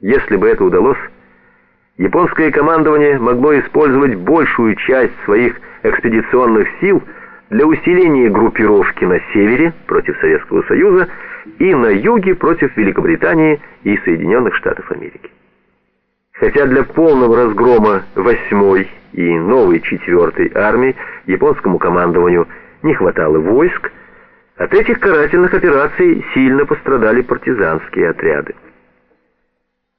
Если бы это удалось, японское командование могло использовать большую часть своих экспедиционных сил для усиления группировки на севере против Советского Союза и на юге против Великобритании и Соединенных Штатов Америки. Хотя для полного разгрома 8-й и новой 4-й армии японскому командованию не хватало войск, от этих карательных операций сильно пострадали партизанские отряды.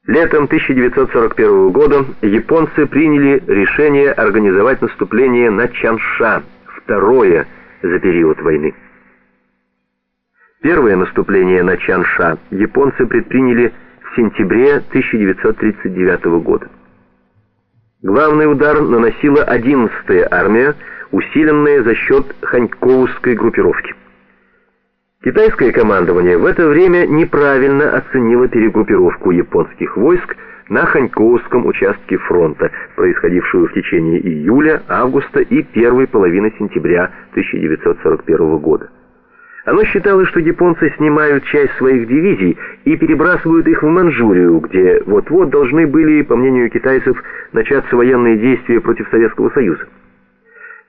Летом 1941 года японцы приняли решение организовать наступление на Чанша, второе за период войны. Первое наступление на Чанша японцы предприняли в сентябре 1939 года. Главный удар наносила 11-я армия, усиленная за счет Ханькоускской группировки. Китайское командование в это время неправильно оценило перегруппировку японских войск на Ханькоуском участке фронта, происходившую в течение июля, августа и первой половины сентября 1941 года. Оно считало, что японцы снимают часть своих дивизий и перебрасывают их в Манчжурию, где вот-вот должны были, по мнению китайцев, начаться военные действия против Советского Союза.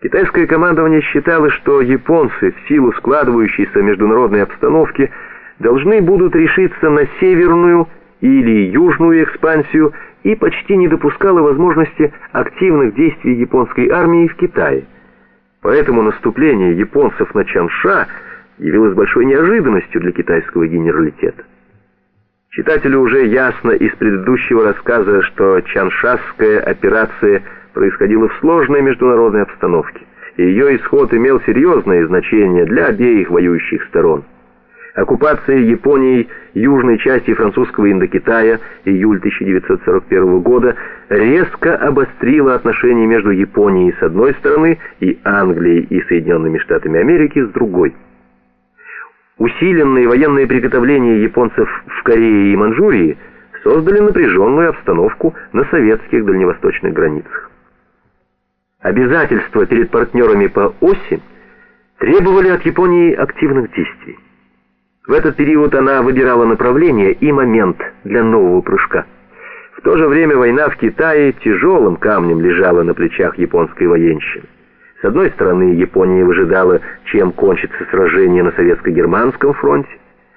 Китайское командование считало, что японцы в силу складывающейся международной обстановки должны будут решиться на северную или южную экспансию и почти не допускало возможности активных действий японской армии в Китае. Поэтому наступление японцев на Чанша явилось большой неожиданностью для китайского генералитета. Читателю уже ясно из предыдущего рассказа, что Чаншасская операция – происходило в сложной международной обстановке, и ее исход имел серьезное значение для обеих воюющих сторон. Оккупация Японией южной части французского Индокитая июль 1941 года резко обострила отношения между Японией с одной стороны и Англией и Соединенными Штатами Америки с другой. Усиленные военные приготовления японцев в Корее и Манчжурии создали напряженную обстановку на советских дальневосточных границах. Обязательства перед партнерами по оси требовали от Японии активных действий. В этот период она выбирала направление и момент для нового прыжка. В то же время война в Китае тяжелым камнем лежала на плечах японской военщины. С одной стороны, Япония выжидала, чем кончится сражение на советско-германском фронте.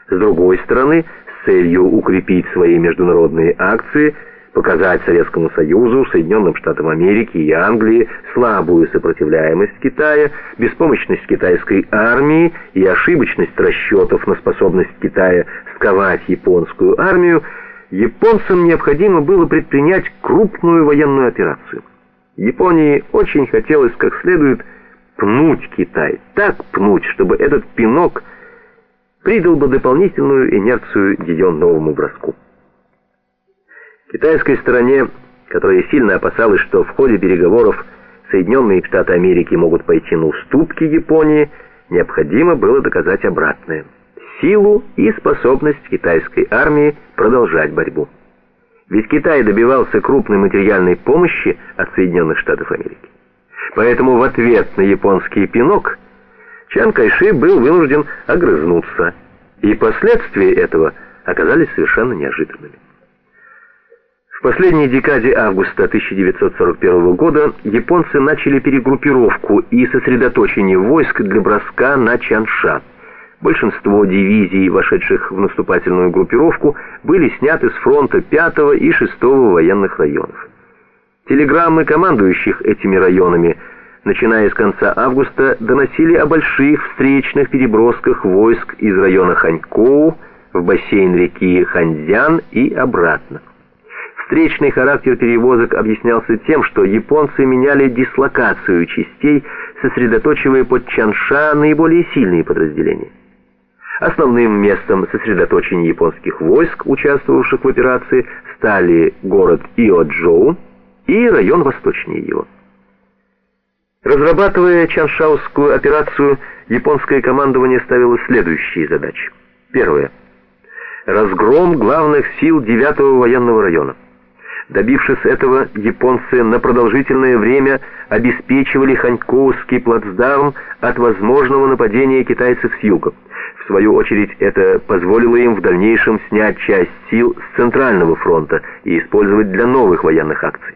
С другой стороны, с целью укрепить свои международные акции – показать Советскому Союзу, Соединенным Штатам Америки и Англии слабую сопротивляемость Китая, беспомощность китайской армии и ошибочность расчетов на способность Китая сковать японскую армию, японцам необходимо было предпринять крупную военную операцию. Японии очень хотелось как следует пнуть Китай, так пнуть, чтобы этот пинок придал бы дополнительную инерцию ее новому броску. Китайской стороне, которая сильно опасалась, что в ходе переговоров Соединенные Штаты Америки могут пойти на уступки Японии, необходимо было доказать обратное – силу и способность китайской армии продолжать борьбу. Ведь Китай добивался крупной материальной помощи от Соединенных Штатов Америки. Поэтому в ответ на японский пинок Чан Кайши был вынужден огрызнуться, и последствия этого оказались совершенно неожиданными. В последней декаде августа 1941 года японцы начали перегруппировку и сосредоточение войск для броска на Чанша. Большинство дивизий, вошедших в наступательную группировку, были сняты с фронта 5 и 6 военных районов. Телеграммы командующих этими районами, начиная с конца августа, доносили о больших встречных перебросках войск из района Ханькоу в бассейн реки Ханьцзян и обратно. Встречный характер перевозок объяснялся тем, что японцы меняли дислокацию частей, сосредоточивая под Чанша наиболее сильные подразделения. Основным местом сосредоточения японских войск, участвовавших в операции, стали город Иоджоу и район восточнее его. Разрабатывая Чаншаускую операцию, японское командование ставило следующие задачи. Первое. Разгром главных сил 9-го военного района Добившись этого, японцы на продолжительное время обеспечивали Ханькоускский плацдарм от возможного нападения китайцев с юга. В свою очередь, это позволило им в дальнейшем снять часть сил с Центрального фронта и использовать для новых военных акций.